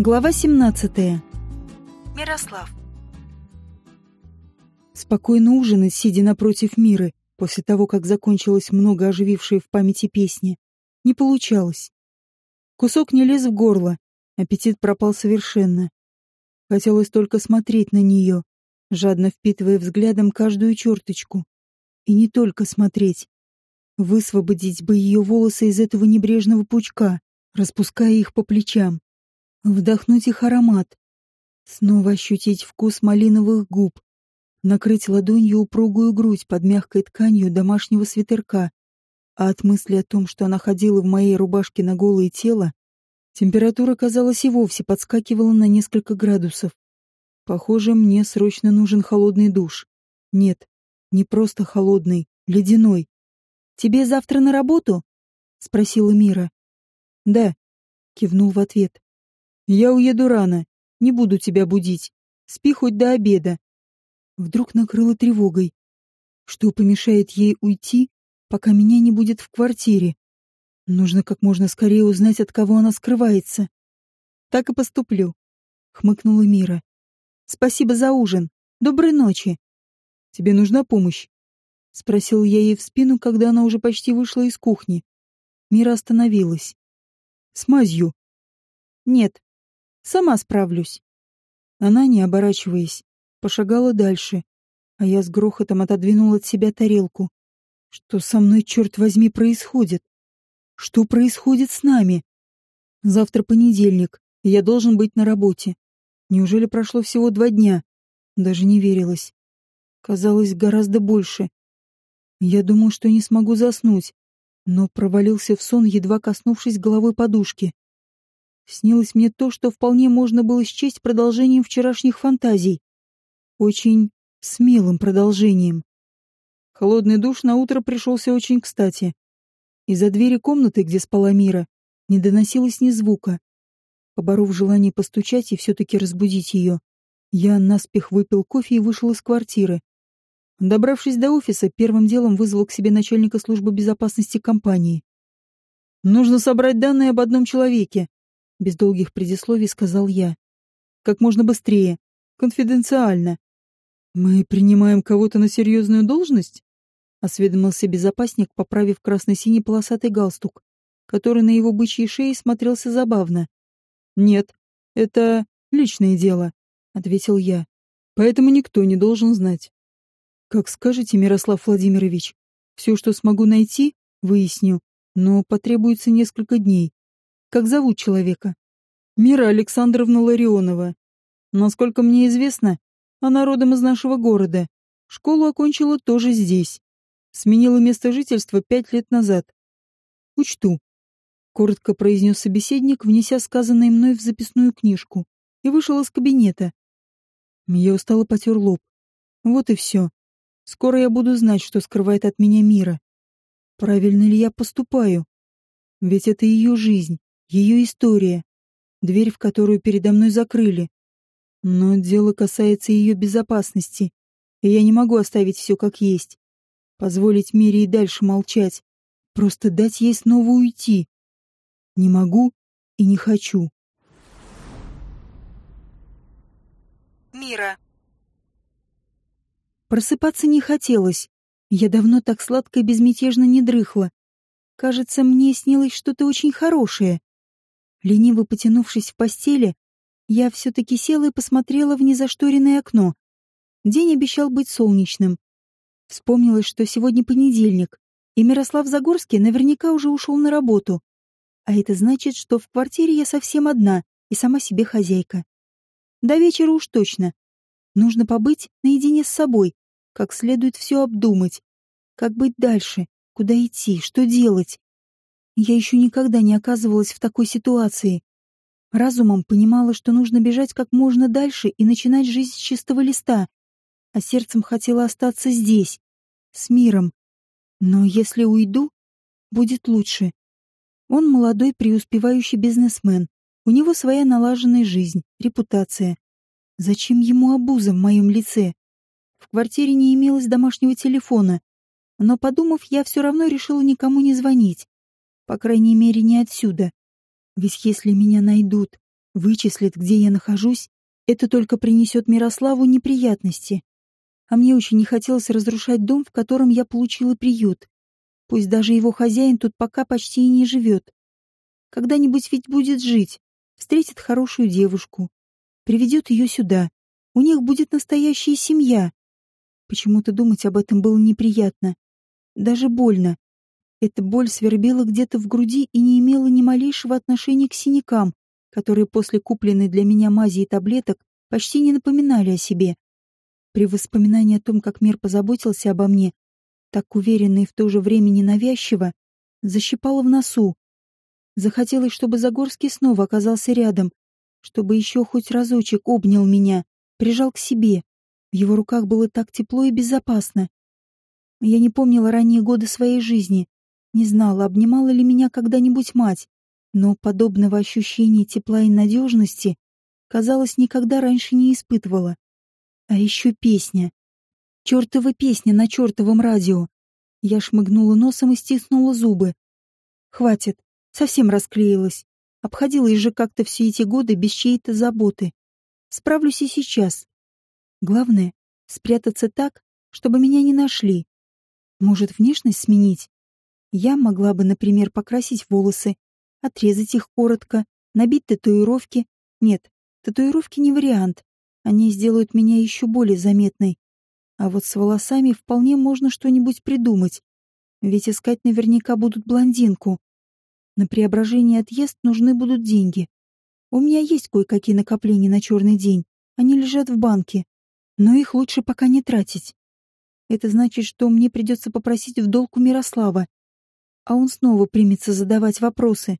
Глава 17. Мирослав. Спокойно ужинать, сидя напротив Миры, после того, как закончилось много оживившее в памяти песни, не получалось. Кусок не лез в горло, аппетит пропал совершенно. Хотелось только смотреть на нее, жадно впитывая взглядом каждую черточку. И не только смотреть. Высвободить бы ее волосы из этого небрежного пучка, распуская их по плечам. Вдохнуть их аромат. Снова ощутить вкус малиновых губ. Накрыть ладонью упругую грудь под мягкой тканью домашнего свитерка. А от мысли о том, что она ходила в моей рубашке на голое тело, температура, казалось, и вовсе подскакивала на несколько градусов. Похоже, мне срочно нужен холодный душ. Нет, не просто холодный, ледяной. «Тебе завтра на работу?» — спросила Мира. «Да», — кивнул в ответ. «Я уеду рано, не буду тебя будить. Спи хоть до обеда». Вдруг накрыла тревогой. Что помешает ей уйти, пока меня не будет в квартире? Нужно как можно скорее узнать, от кого она скрывается. Так и поступлю, — хмыкнула Мира. Спасибо за ужин. Доброй ночи. Тебе нужна помощь? Спросил я ей в спину, когда она уже почти вышла из кухни. Мира остановилась. С мазью. Нет. Сама справлюсь. Она, не оборачиваясь, пошагала дальше, а я с грохотом отодвинул от себя тарелку. Что со мной, черт возьми, происходит? Что происходит с нами? Завтра понедельник, и я должен быть на работе. Неужели прошло всего два дня? Даже не верилось. Казалось, гораздо больше. Я думал, что не смогу заснуть, но провалился в сон, едва коснувшись головой подушки. Снилось мне то, что вполне можно было счесть продолжением вчерашних фантазий. Очень смелым продолжением. Холодный душ на утро пришелся очень кстати. Из-за двери комнаты, где спала Мира, не доносилось ни звука. Поборов желание постучать и все-таки разбудить ее, я наспех выпил кофе и вышел из квартиры. Добравшись до офиса, первым делом вызвал к себе начальника службы безопасности компании. «Нужно собрать данные об одном человеке», — без долгих предисловий сказал я. «Как можно быстрее. Конфиденциально». «Мы принимаем кого-то на серьезную должность?» — осведомился безопасник, поправив красно-синий полосатый галстук, который на его бычьей шее смотрелся забавно. «Нет, это личное дело», — ответил я. «Поэтому никто не должен знать». «Как скажете, Мирослав Владимирович. Все, что смогу найти, выясню, но потребуется несколько дней. Как зовут человека?» «Мира Александровна Ларионова. Насколько мне известно, она родом из нашего города. Школу окончила тоже здесь. Сменила место жительства пять лет назад. Учту коротко произнес собеседник, внеся сказанное мной в записную книжку, и вышел из кабинета. Я устало потер лоб. Вот и все. Скоро я буду знать, что скрывает от меня мира. Правильно ли я поступаю? Ведь это ее жизнь, ее история, дверь, в которую передо мной закрыли. Но дело касается ее безопасности, и я не могу оставить все как есть. Позволить Мире и дальше молчать. Просто дать ей снова уйти. Не могу и не хочу. Мира. Просыпаться не хотелось. Я давно так сладко и безмятежно не дрыхла. Кажется, мне снилось что-то очень хорошее. Лениво потянувшись в постели, я все-таки села и посмотрела в незашторенное окно. День обещал быть солнечным. Вспомнилось, что сегодня понедельник, и Мирослав Загорский наверняка уже ушел на работу. А это значит, что в квартире я совсем одна и сама себе хозяйка. До вечера уж точно. Нужно побыть наедине с собой, как следует все обдумать. Как быть дальше, куда идти, что делать. Я еще никогда не оказывалась в такой ситуации. Разумом понимала, что нужно бежать как можно дальше и начинать жизнь с чистого листа, а сердцем хотела остаться здесь, с миром. Но если уйду, будет лучше. Он молодой преуспевающий бизнесмен. У него своя налаженная жизнь, репутация. Зачем ему обуза в моем лице? В квартире не имелось домашнего телефона. Но, подумав, я все равно решила никому не звонить. По крайней мере, не отсюда. Ведь если меня найдут, вычислит, где я нахожусь, это только принесет Мирославу неприятности. А мне очень не хотелось разрушать дом, в котором я получила приют. Пусть даже его хозяин тут пока почти и не живет. Когда-нибудь ведь будет жить, встретит хорошую девушку, приведет ее сюда. У них будет настоящая семья. Почему-то думать об этом было неприятно. Даже больно. Эта боль свербела где-то в груди и не имела ни малейшего отношения к синякам, которые после купленной для меня мази и таблеток почти не напоминали о себе. При воспоминании о том, как мир позаботился обо мне, так уверенно и в то же время ненавязчиво, защипало в носу. Захотелось, чтобы Загорский снова оказался рядом, чтобы еще хоть разочек обнял меня, прижал к себе. В его руках было так тепло и безопасно. Я не помнила ранние годы своей жизни, не знала, обнимала ли меня когда-нибудь мать, но подобного ощущения тепла и надежности, казалось, никогда раньше не испытывала. А еще песня. Чертова песня на чертовом радио. Я шмыгнула носом и стиснула зубы. Хватит, совсем расклеилась. Обходилась же как-то все эти годы без чьей-то заботы. Справлюсь и сейчас. Главное — спрятаться так, чтобы меня не нашли. Может, внешность сменить? Я могла бы, например, покрасить волосы, отрезать их коротко, набить татуировки. Нет, татуировки не вариант. Они сделают меня еще более заметной. А вот с волосами вполне можно что-нибудь придумать. Ведь искать наверняка будут блондинку. На преображение отъезд нужны будут деньги. У меня есть кое-какие накопления на черный день. Они лежат в банке. Но их лучше пока не тратить. Это значит, что мне придется попросить в долг у Мирослава. А он снова примется задавать вопросы.